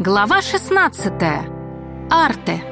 Глава 16. Арте.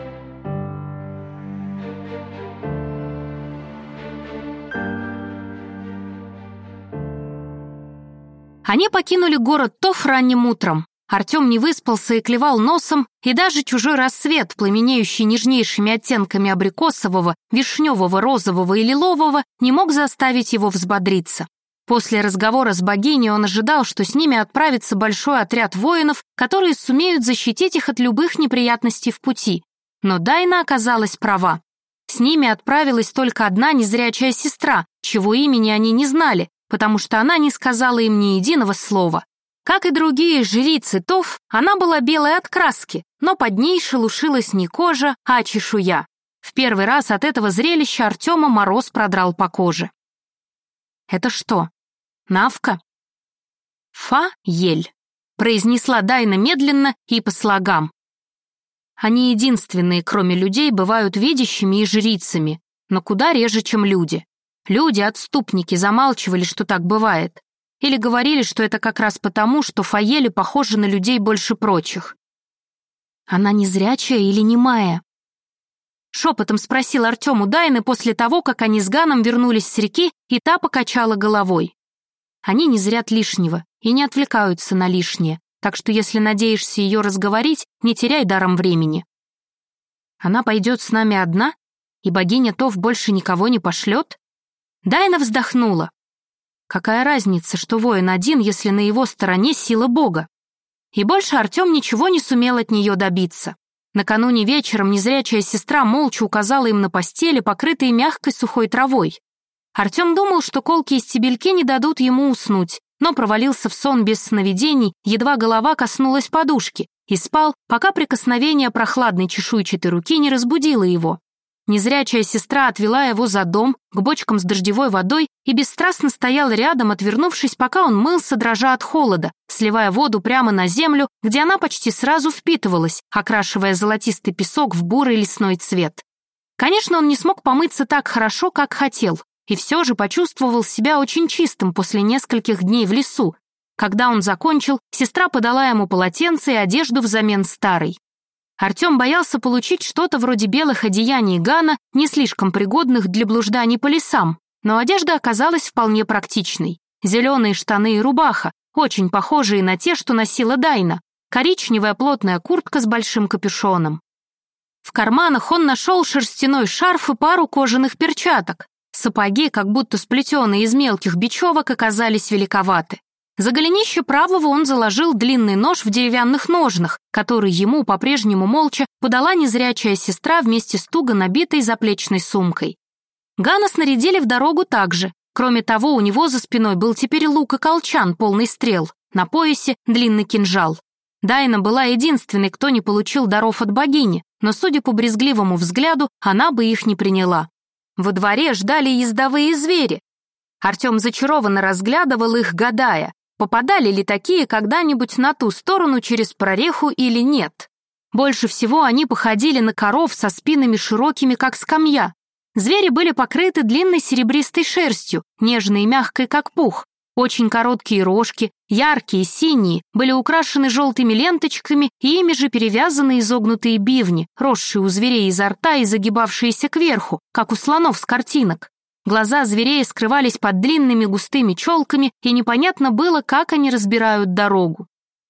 Они покинули город Тоф ранним утром. Артем не выспался и клевал носом, и даже чужой рассвет, пламенеющий нежнейшими оттенками абрикосового, вишневого, розового и лилового, не мог заставить его взбодриться. После разговора с богиней он ожидал, что с ними отправится большой отряд воинов, которые сумеют защитить их от любых неприятностей в пути. Но Дайна оказалась права. С ними отправилась только одна незрячая сестра, чего имени они не знали, потому что она не сказала им ни единого слова. Как и другие жрицы Тов, она была белой от краски, но под ней шелушилась не кожа, а чешуя. В первый раз от этого зрелища Артема мороз продрал по коже. «Это что, Навка?» «Фа-ель», — произнесла Дайна медленно и по слогам. Они единственные, кроме людей, бывают видящими и жрицами, но куда реже, чем люди. Люди-отступники замалчивали, что так бывает. Или говорили, что это как раз потому, что Фаели похожи на людей больше прочих. Она незрячая или немая? Шепотом спросил Артем у Дайны после того, как они с Ганом вернулись с реки, и та покачала головой. Они не зрят лишнего и не отвлекаются на лишнее, так что если надеешься ее разговорить, не теряй даром времени. Она пойдет с нами одна, и богиня Тов больше никого не пошлет? Дайна вздохнула. Какая разница, что воин один, если на его стороне сила Бога? И больше Артем ничего не сумел от нее добиться. Накануне вечером незрячая сестра молча указала им на постели, покрытые мягкой сухой травой. Артем думал, что колки и стебельки не дадут ему уснуть, но провалился в сон без сновидений, едва голова коснулась подушки, и спал, пока прикосновение прохладной чешуйчатой руки не разбудило его. Незрячая сестра отвела его за дом, к бочкам с дождевой водой и бесстрастно стояла рядом, отвернувшись, пока он мылся, дрожа от холода, сливая воду прямо на землю, где она почти сразу впитывалась, окрашивая золотистый песок в бурый лесной цвет. Конечно, он не смог помыться так хорошо, как хотел, и все же почувствовал себя очень чистым после нескольких дней в лесу. Когда он закончил, сестра подала ему полотенце и одежду взамен старой. Артем боялся получить что-то вроде белых одеяний Гана, не слишком пригодных для блужданий по лесам, но одежда оказалась вполне практичной. Зеленые штаны и рубаха, очень похожие на те, что носила Дайна, коричневая плотная куртка с большим капюшоном. В карманах он нашел шерстяной шарф и пару кожаных перчаток. Сапоги, как будто сплетенные из мелких бечевок, оказались великоваты. За голенище правого он заложил длинный нож в деревянных ножнах, который ему по-прежнему молча подала незрячая сестра вместе с туго набитой заплечной сумкой. Гана снарядили в дорогу также. Кроме того, у него за спиной был теперь лук и колчан, полный стрел, на поясе длинный кинжал. Дайна была единственной, кто не получил даров от богини, но, судя по брезгливому взгляду, она бы их не приняла. Во дворе ждали ездовые звери. Артем зачарованно разглядывал их, гадая, попадали ли такие когда-нибудь на ту сторону через прореху или нет. Больше всего они походили на коров со спинами широкими, как скамья. Звери были покрыты длинной серебристой шерстью, нежной и мягкой, как пух. Очень короткие рожки, яркие, синие, были украшены желтыми ленточками и ими же перевязаны изогнутые бивни, росшие у зверей изо рта и загибавшиеся кверху, как у слонов с картинок. Глаза зверей скрывались под длинными густыми челками, и непонятно было, как они разбирают дорогу.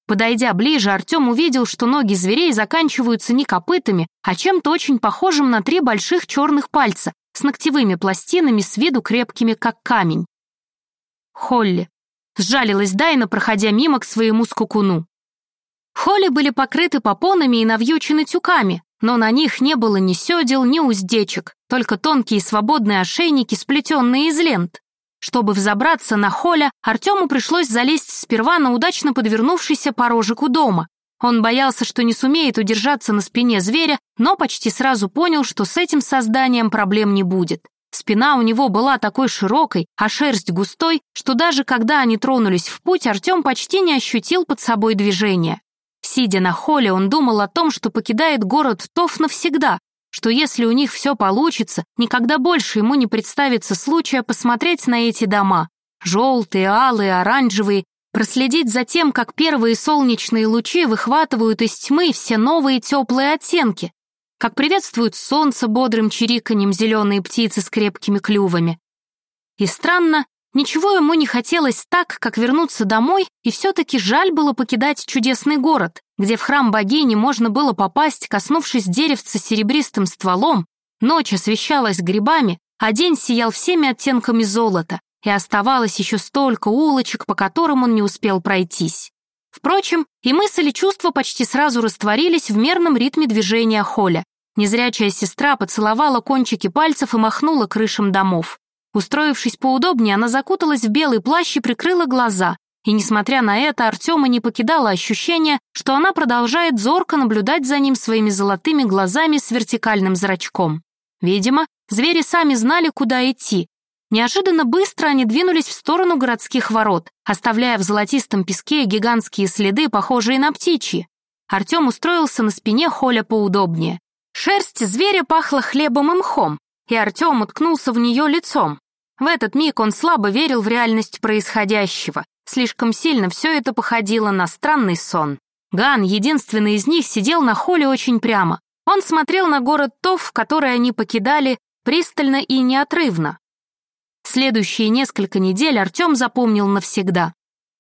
Подойдя ближе, Артем увидел, что ноги зверей заканчиваются не копытами, а чем-то очень похожим на три больших черных пальца с ногтевыми пластинами с виду крепкими, как камень. Холли. Сжалилась Дайна, проходя мимо к своему скукуну. Холли были покрыты попонами и навьючены тюками, но на них не было ни седел, ни уздечек, только тонкие свободные ошейники, сплетенные из лент. Чтобы взобраться на Холя, Артему пришлось залезть сперва на удачно подвернувшийся порожек у дома. Он боялся, что не сумеет удержаться на спине зверя, но почти сразу понял, что с этим созданием проблем не будет. Спина у него была такой широкой, а шерсть густой, что даже когда они тронулись в путь, Артем почти не ощутил под собой движения. Сидя на холле, он думал о том, что покидает город Тоф навсегда, что если у них все получится, никогда больше ему не представится случая посмотреть на эти дома. Желтые, алые, оранжевые, проследить за тем, как первые солнечные лучи выхватывают из тьмы все новые теплые оттенки, как приветствуют солнце бодрым чириканьем зеленые птицы с крепкими клювами. И странно, ничего ему не хотелось так, как вернуться домой, и все-таки жаль было покидать чудесный город, где в храм богини можно было попасть, коснувшись деревца серебристым стволом, ночь освещалась грибами, а день сиял всеми оттенками золота, и оставалось еще столько улочек, по которым он не успел пройтись. Впрочем, и мысли и чувства почти сразу растворились в мерном ритме движения Холя. Незрячая сестра поцеловала кончики пальцев и махнула крышам домов. Устроившись поудобнее, она закуталась в белый плащ и прикрыла глаза. И, несмотря на это, Артема не покидало ощущение, что она продолжает зорко наблюдать за ним своими золотыми глазами с вертикальным зрачком. Видимо, звери сами знали, куда идти. Неожиданно быстро они двинулись в сторону городских ворот, оставляя в золотистом песке гигантские следы, похожие на птичьи. Артем устроился на спине Холя поудобнее. Шерсть зверя пахла хлебом и мхом, и Артем уткнулся в нее лицом. В этот миг он слабо верил в реальность происходящего. Слишком сильно все это походило на странный сон. Ган, единственный из них, сидел на холле очень прямо. Он смотрел на город Тов, который они покидали, пристально и неотрывно. Следующие несколько недель Артем запомнил навсегда.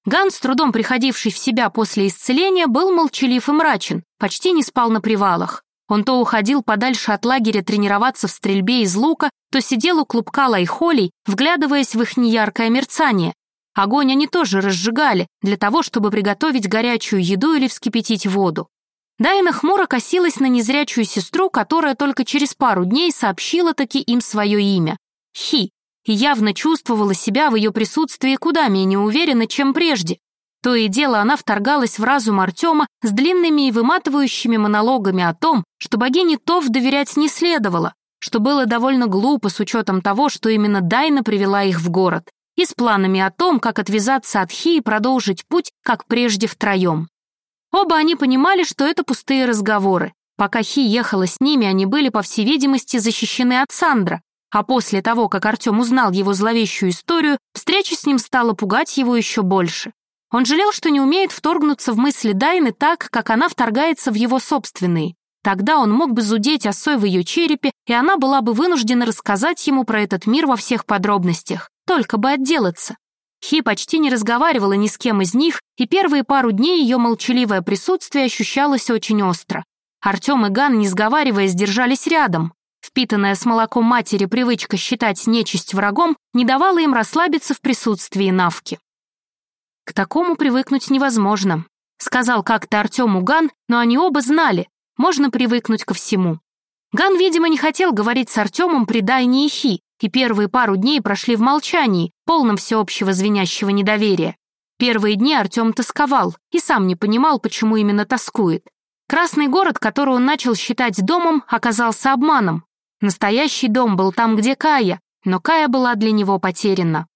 Ган, с трудом приходивший в себя после исцеления, был молчалив и мрачен, почти не спал на привалах. Он то уходил подальше от лагеря тренироваться в стрельбе из лука, то сидел у клубка лайхолей, вглядываясь в их неяркое мерцание. Огонь они тоже разжигали, для того, чтобы приготовить горячую еду или вскипятить воду. Дайна хмуро косилась на незрячую сестру, которая только через пару дней сообщила таки им свое имя — Хи, и явно чувствовала себя в ее присутствии куда менее уверенно, чем прежде. То и дело она вторгалась в разум Артема с длинными и выматывающими монологами о том, что богине Тов доверять не следовало, что было довольно глупо с учетом того, что именно Дайна привела их в город, и с планами о том, как отвязаться от Хи и продолжить путь, как прежде втроем. Оба они понимали, что это пустые разговоры. Пока Хи ехала с ними, они были, по всей видимости, защищены от Сандра, а после того, как Артем узнал его зловещую историю, встреча с ним стала пугать его еще больше. Он жалел, что не умеет вторгнуться в мысли Дайны так, как она вторгается в его собственные. Тогда он мог бы зудеть осой в ее черепе, и она была бы вынуждена рассказать ему про этот мир во всех подробностях, только бы отделаться. Хи почти не разговаривала ни с кем из них, и первые пару дней ее молчаливое присутствие ощущалось очень остро. Артем и Ган, не сговариваясь, держались рядом. Впитанная с молоком матери привычка считать нечисть врагом не давала им расслабиться в присутствии Навки. К такому привыкнуть невозможно, сказал как-то Артему Ган, но они оба знали, можно привыкнуть ко всему. Ган, видимо, не хотел говорить с Артемом при Дайне и Хи, и первые пару дней прошли в молчании, полном всеобщего звенящего недоверия. Первые дни Артем тосковал и сам не понимал, почему именно тоскует. Красный город, который он начал считать домом, оказался обманом. Настоящий дом был там, где Кая, но Кая была для него потеряна.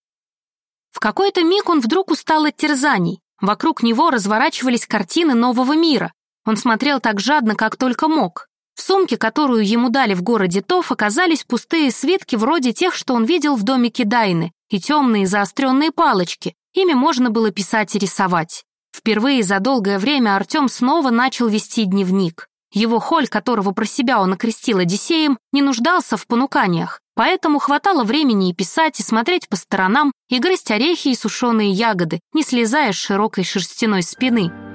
В какой-то миг он вдруг устал от терзаний. Вокруг него разворачивались картины нового мира. Он смотрел так жадно, как только мог. В сумке, которую ему дали в городе Тоф, оказались пустые свитки вроде тех, что он видел в домике Дайны, и темные заостренные палочки. Ими можно было писать и рисовать. Впервые за долгое время Артем снова начал вести дневник. Его холь, которого про себя он окрестил Одиссеем, не нуждался в понуканиях, поэтому хватало времени и писать, и смотреть по сторонам, и грызть орехи и сушеные ягоды, не слезая с широкой шерстяной спины.